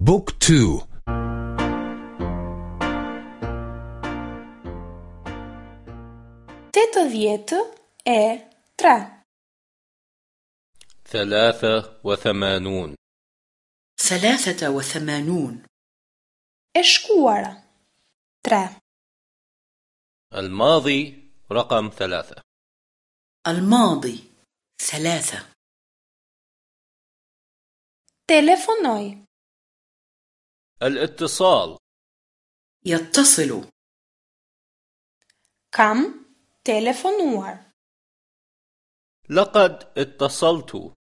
Book two. tetëdhjetë e tre ثلاثة وثمانون. ثلاثة وثمانون. E shkuara tre الماضي رقم ثلاثة. الماضي ثلاثة. تليفونوي الاتصال. يتصل. كم تليفونوار لقد اتصلت.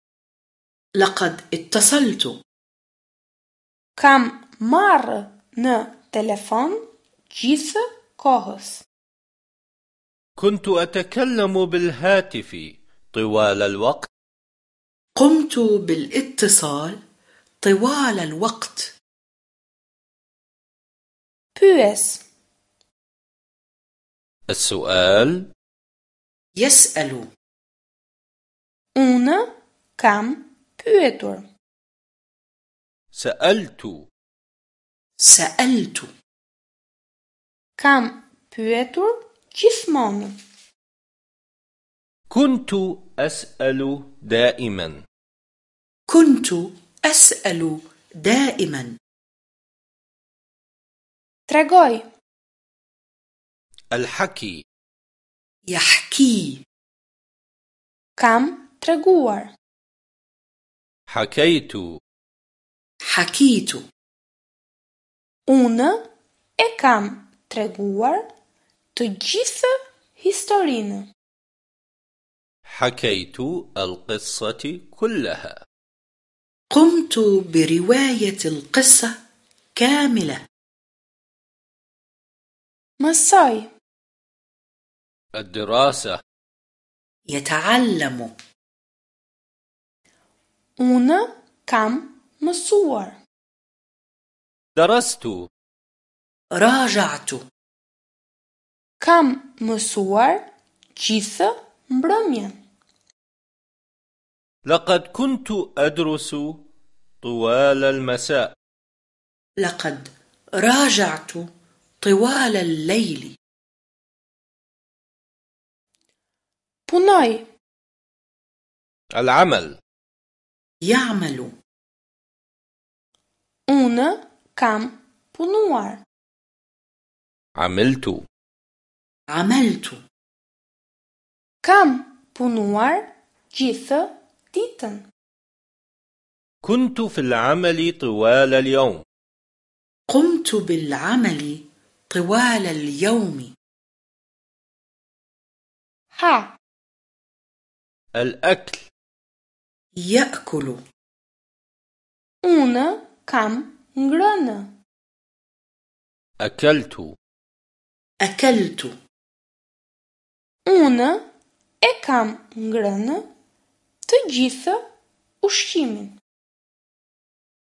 لقد اتصلت. كم مر ن تليفون جيس كوهس كنت أتكلم بالهاتف طوال الوقت. قمت بالاتصال طوال الوقت. Pyes السؤال. يسأل. Unë kam pyetur سألت. سألت. Kam بويتور جسمون كنت أسأل دائما. كنت أسأل دائما. ترغوي الحكي يحكي كم ترغوار حكيت حكيت اون e kam treguar të gjithë historinë. حكيت القصة كلها قمت برواية القصة كاملة Mësoj, الدراسة. يتعلم. unë kam mësuar. درست. راجعت. Kam mësuar gjithë mbrëmjen. لقد كنت أدرس طوال المساء. لقد راجعت. طوال الليل. Punoj, العمل. يعمل. unë kam punuar. عملت. عملت. Kam punuar gjithë ditën. كنت في العمل طوال اليوم. قمت بالعمل طوال اليوم. ها. الأكل. يأكل. أنا كم غرانا أكلت. أكلت. أنا أكم غرانا تجيث أشيمن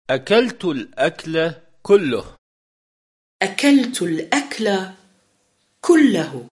أكلت الأكل كله. أكلت الأكل كله.